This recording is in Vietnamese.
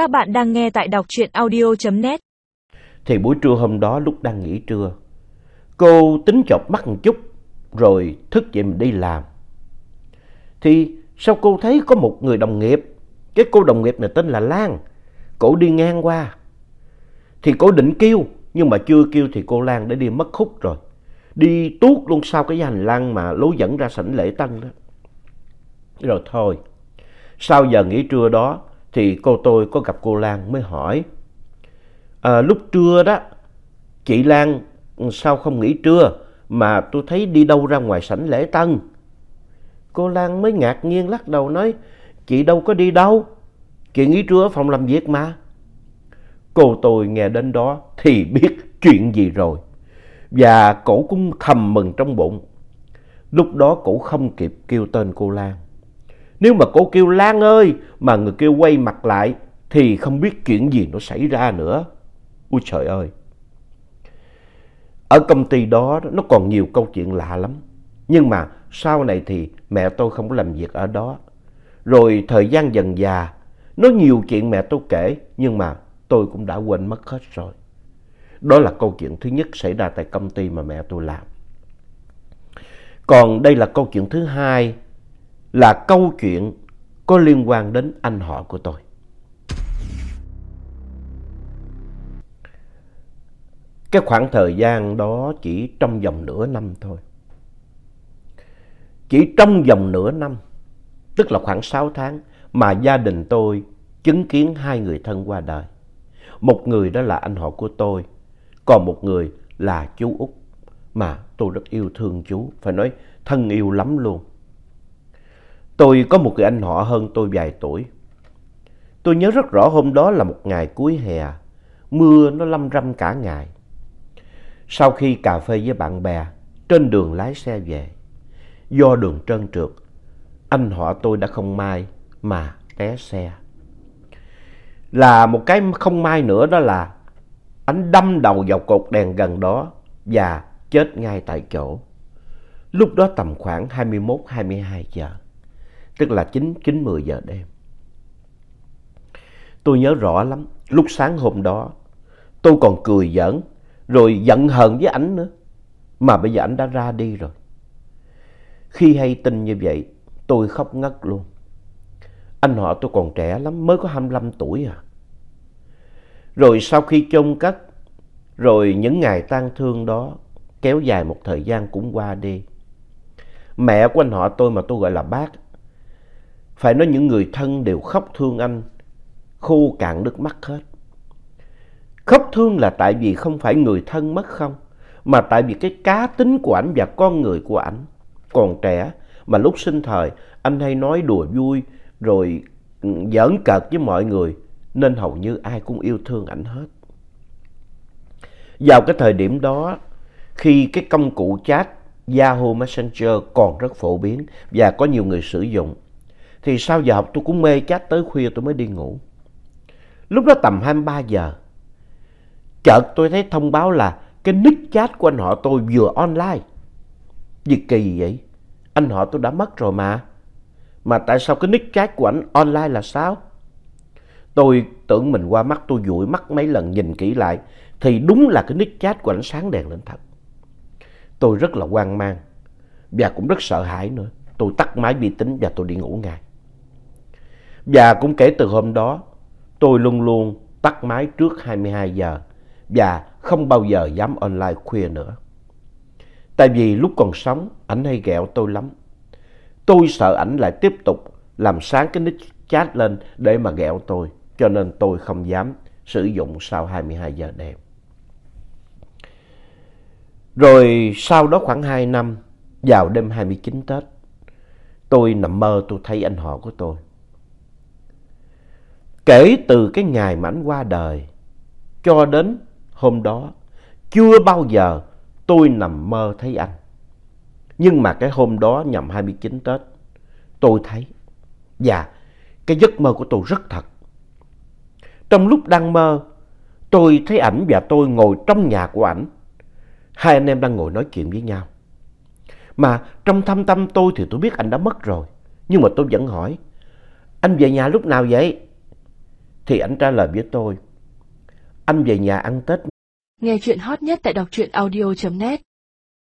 Các bạn đang nghe tại đọc truyện audio.net. Thì buổi trưa hôm đó lúc đang nghỉ trưa, cô tính chọc mắt một chút rồi thức dậy mình đi làm. Thì sao cô thấy có một người đồng nghiệp, cái cô đồng nghiệp này tên là Lan, cổ đi ngang qua. Thì cổ định kêu, nhưng mà chưa kêu thì cô Lan đã đi mất khúc rồi. Đi tuốt luôn sau cái hành lang mà lối dẫn ra sảnh lễ tân đó. Rồi thôi, sau giờ nghỉ trưa đó thì cô tôi có gặp cô Lan mới hỏi. À, lúc trưa đó, chị Lan sao không nghỉ trưa mà tôi thấy đi đâu ra ngoài sảnh lễ tân. Cô Lan mới ngạc nhiên lắc đầu nói, chị đâu có đi đâu, chị nghỉ trưa ở phòng làm việc mà. Cô tôi nghe đến đó thì biết chuyện gì rồi. Và cổ cũng thầm mừng trong bụng. Lúc đó cổ không kịp kêu tên cô Lan. Nếu mà cô kêu Lan ơi mà người kêu quay mặt lại thì không biết chuyện gì nó xảy ra nữa. Ôi trời ơi! Ở công ty đó nó còn nhiều câu chuyện lạ lắm. Nhưng mà sau này thì mẹ tôi không có làm việc ở đó. Rồi thời gian dần già, nó nhiều chuyện mẹ tôi kể nhưng mà tôi cũng đã quên mất hết rồi. Đó là câu chuyện thứ nhất xảy ra tại công ty mà mẹ tôi làm. Còn đây là câu chuyện thứ hai là câu chuyện có liên quan đến anh họ của tôi. Cái khoảng thời gian đó chỉ trong vòng nửa năm thôi. Chỉ trong vòng nửa năm, tức là khoảng 6 tháng, mà gia đình tôi chứng kiến hai người thân qua đời. Một người đó là anh họ của tôi, còn một người là chú Út, mà tôi rất yêu thương chú, phải nói thân yêu lắm luôn. Tôi có một người anh họ hơn tôi vài tuổi. Tôi nhớ rất rõ hôm đó là một ngày cuối hè, mưa nó lâm râm cả ngày. Sau khi cà phê với bạn bè, trên đường lái xe về, do đường trơn trượt, anh họ tôi đã không may mà té xe. Là một cái không may nữa đó là anh đâm đầu vào cột đèn gần đó và chết ngay tại chỗ. Lúc đó tầm khoảng 21-22 giờ, tức là 9-10 giờ đêm. Tôi nhớ rõ lắm, lúc sáng hôm đó, tôi còn cười giỡn, rồi giận hờn với ảnh nữa. Mà bây giờ ảnh đã ra đi rồi. Khi hay tin như vậy, tôi khóc ngất luôn. Anh họ tôi còn trẻ lắm, mới có 25 tuổi à. Rồi sau khi chôn cất, rồi những ngày tang thương đó kéo dài một thời gian cũng qua đi. Mẹ của anh họ tôi mà tôi gọi là bác, phải nói những người thân đều khóc thương anh, khô cạn nước mắt hết. Khóc thương là tại vì không phải người thân mất không, mà tại vì cái cá tính của ảnh và con người của ảnh còn trẻ, mà lúc sinh thời anh hay nói đùa vui rồi ừ, giỡn cợt với mọi người, nên hầu như ai cũng yêu thương ảnh hết. Vào cái thời điểm đó, khi cái công cụ chat Yahoo Messenger còn rất phổ biến và có nhiều người sử dụng, thì sau giờ học tôi cũng mê chat tới khuya tôi mới đi ngủ. Lúc đó tầm 23 giờ, chợt tôi thấy thông báo là cái nick chat của anh họ tôi vừa online. Gì kỳ vậy? Anh họ tôi đã mất rồi mà. Mà tại sao cái nick chat của anh online là sao? Tôi tưởng mình qua mắt tôi dụi mắt mấy lần nhìn kỹ lại thì đúng là cái nick chat của anh sáng đèn lên thật. Tôi rất là hoang mang và cũng rất sợ hãi nữa. Tôi tắt máy vi tính và tôi đi ngủ ngay. Và cũng kể từ hôm đó, tôi luôn luôn tắt máy trước 22 giờ và không bao giờ dám online khuya nữa. Tại vì lúc còn sống, ảnh hay ghẹo tôi lắm. Tôi sợ ảnh lại tiếp tục làm sáng cái nick chat lên để mà ghẹo tôi, cho nên tôi không dám sử dụng sau 22 giờ đêm. Rồi sau đó khoảng 2 năm, vào đêm 29 Tết, tôi nằm mơ tôi thấy anh họ của tôi. Kể từ cái ngày mà anh qua đời, cho đến hôm đó, chưa bao giờ tôi nằm mơ thấy anh. Nhưng mà cái hôm đó nhằm 29 Tết, tôi thấy. Và cái giấc mơ của tôi rất thật. Trong lúc đang mơ, tôi thấy ảnh và tôi ngồi trong nhà của ảnh. Hai anh em đang ngồi nói chuyện với nhau. Mà trong thâm tâm tôi thì tôi biết anh đã mất rồi. Nhưng mà tôi vẫn hỏi, anh về nhà lúc nào vậy? Thì anh trả lời với tôi, anh về nhà ăn Tết. Nghe chuyện hot nhất tại đọc truyện audio.net